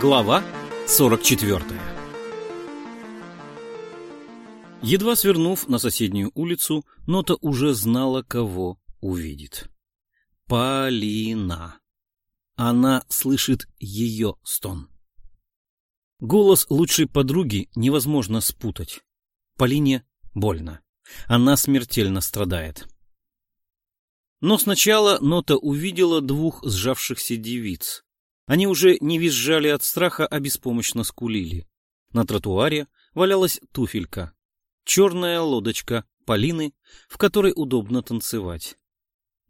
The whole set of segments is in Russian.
Глава 44 Едва свернув на соседнюю улицу, Нота уже знала, кого увидит. Полина. Она слышит ее стон. Голос лучшей подруги невозможно спутать. Полине больно. Она смертельно страдает. Но сначала Нота увидела двух сжавшихся девиц. Они уже не визжали от страха, а беспомощно скулили. На тротуаре валялась туфелька. Черная лодочка Полины, в которой удобно танцевать.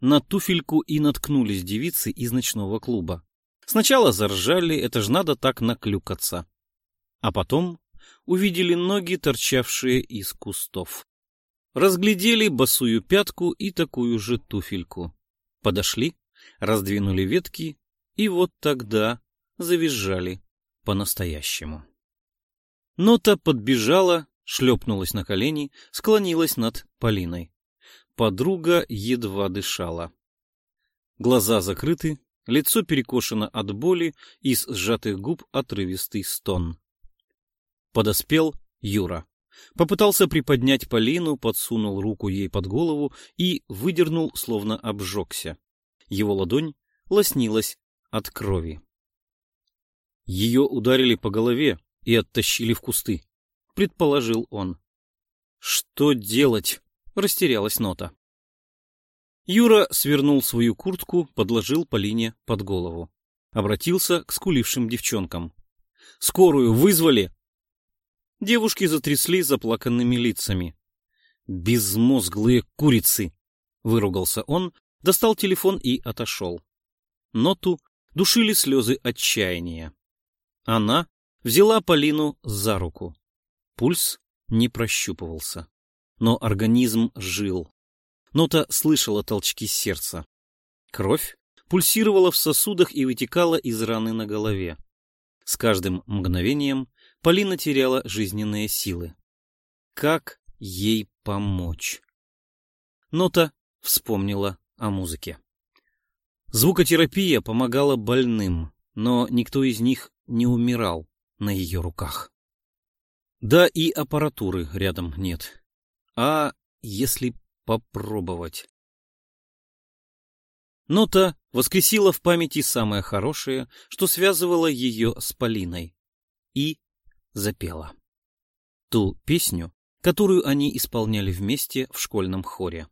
На туфельку и наткнулись девицы из ночного клуба. Сначала заржали, это ж надо так наклюкаться. А потом увидели ноги, торчавшие из кустов. Разглядели босую пятку и такую же туфельку. Подошли, раздвинули ветки, и вот тогда завизжали по-настоящему. Нота подбежала, шлепнулась на колени, склонилась над Полиной. Подруга едва дышала. Глаза закрыты, лицо перекошено от боли, из сжатых губ отрывистый стон. Подоспел Юра. Попытался приподнять Полину, подсунул руку ей под голову и выдернул, словно обжегся. Его ладонь лоснилась от крови. Ее ударили по голове и оттащили в кусты, предположил он. Что делать? Растерялась нота. Юра свернул свою куртку, подложил Полине под голову. Обратился к скулившим девчонкам. «Скорую вызвали!» Девушки затрясли заплаканными лицами. «Безмозглые курицы!» — выругался он, достал телефон и отошел. Ноту душили слезы отчаяния. Она взяла Полину за руку. Пульс не прощупывался, но организм жил. Нота слышала толчки сердца. Кровь пульсировала в сосудах и вытекала из раны на голове. С каждым мгновением Полина теряла жизненные силы. Как ей помочь? Нота вспомнила о музыке. Звукотерапия помогала больным, но никто из них не умирал на ее руках. Да и аппаратуры рядом нет. А если попробовать? Нота воскресила в памяти самое хорошее, что связывало ее с Полиной, и запела. Ту песню, которую они исполняли вместе в школьном хоре.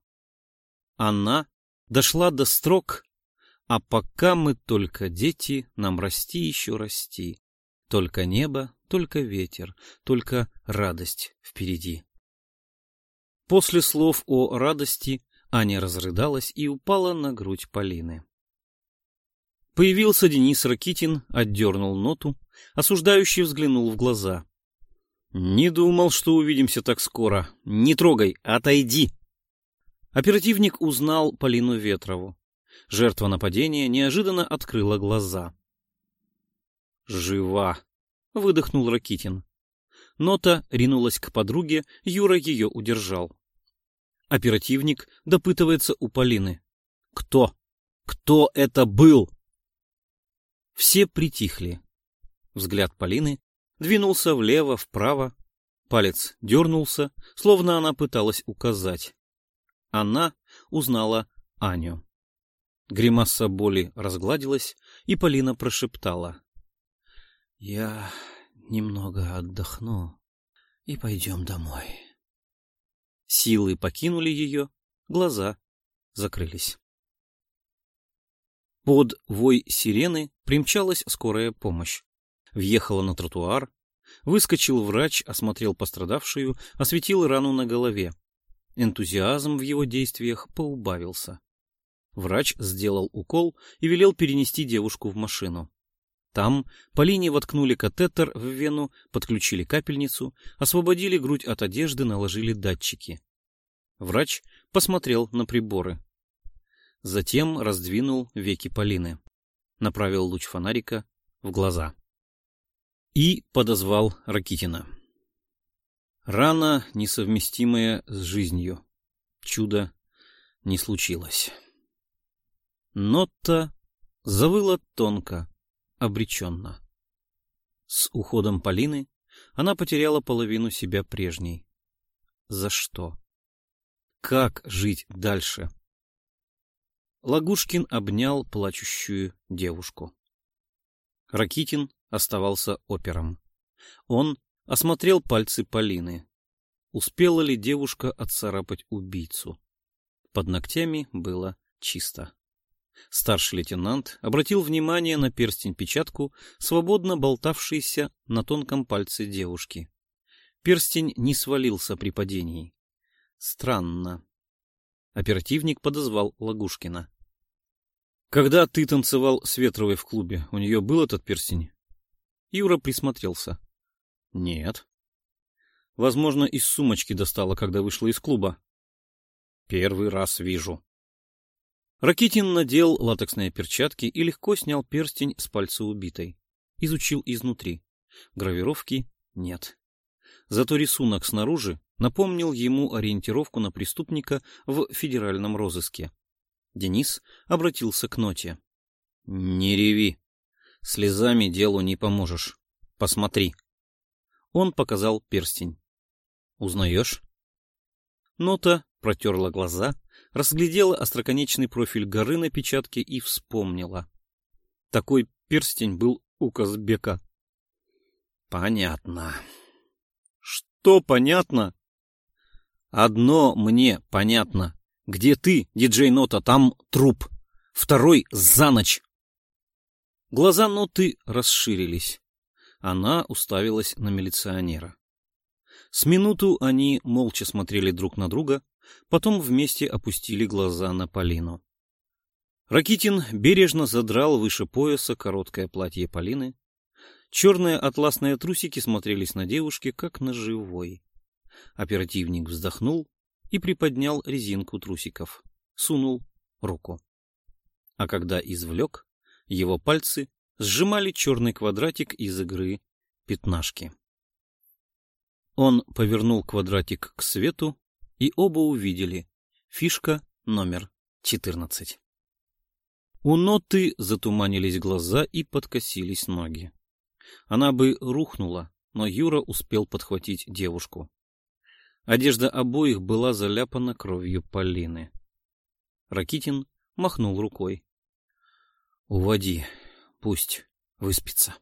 Она дошла до строк «А пока мы только дети, нам расти еще расти. Только небо, только ветер, только радость впереди». После слов о радости Аня разрыдалась и упала на грудь Полины. Появился Денис Ракитин, отдернул ноту, осуждающий взглянул в глаза. «Не думал, что увидимся так скоро. Не трогай, отойди!» Оперативник узнал Полину Ветрову. Жертва нападения неожиданно открыла глаза. «Жива!» — выдохнул Ракитин. Нота ринулась к подруге, Юра ее удержал. Оперативник допытывается у Полины. «Кто? Кто это был?» Все притихли. Взгляд Полины двинулся влево-вправо, палец дернулся, словно она пыталась указать. Она узнала Аню. Гримаса боли разгладилась, и Полина прошептала. — Я немного отдохну и пойдем домой. Силы покинули ее, глаза закрылись. Под вой сирены примчалась скорая помощь. Въехала на тротуар. Выскочил врач, осмотрел пострадавшую, осветил рану на голове. Энтузиазм в его действиях поубавился. Врач сделал укол и велел перенести девушку в машину. Там по линии воткнули катетер в вену, подключили капельницу, освободили грудь от одежды, наложили датчики. Врач посмотрел на приборы. Затем раздвинул веки Полины. Направил луч фонарика в глаза. И подозвал Ракитина. Рана, несовместимая с жизнью. Чудо не случилось. Нота завыла тонко, обреченно. С уходом Полины она потеряла половину себя прежней. За что? Как жить дальше? Лагушкин обнял плачущую девушку. Ракитин оставался опером. Он осмотрел пальцы Полины. Успела ли девушка отцарапать убийцу? Под ногтями было чисто. Старший лейтенант обратил внимание на перстень-печатку, свободно болтавшийся на тонком пальце девушки. Перстень не свалился при падении. Странно. Оперативник подозвал Лагушкина. Когда ты танцевал с Ветровой в клубе, у нее был этот перстень? Юра присмотрелся. Нет. Возможно, из сумочки достала, когда вышла из клуба. Первый раз вижу. Ракитин надел латексные перчатки и легко снял перстень с пальца убитой. Изучил изнутри. Гравировки нет. Зато рисунок снаружи напомнил ему ориентировку на преступника в федеральном розыске. Денис обратился к Ноте. — Не реви. Слезами делу не поможешь. Посмотри. Он показал перстень. — Узнаешь? Нота протерла глаза, разглядела остроконечный профиль горы на печатке и вспомнила. Такой перстень был у Казбека. — Понятно. — Что понятно? — Одно мне понятно. Где ты, диджей Нота, там труп. Второй за ночь. Глаза Ноты расширились. Она уставилась на милиционера. С минуту они молча смотрели друг на друга, потом вместе опустили глаза на Полину. Ракитин бережно задрал выше пояса короткое платье Полины. Черные атласные трусики смотрелись на девушке, как на живой. Оперативник вздохнул и приподнял резинку трусиков. Сунул руку. А когда извлек, его пальцы сжимали черный квадратик из игры пятнашки. Он повернул квадратик к свету, и оба увидели фишка номер 14. У Ноты затуманились глаза и подкосились ноги. Она бы рухнула, но Юра успел подхватить девушку. Одежда обоих была заляпана кровью Полины. Ракитин махнул рукой. — Уводи, пусть выспится.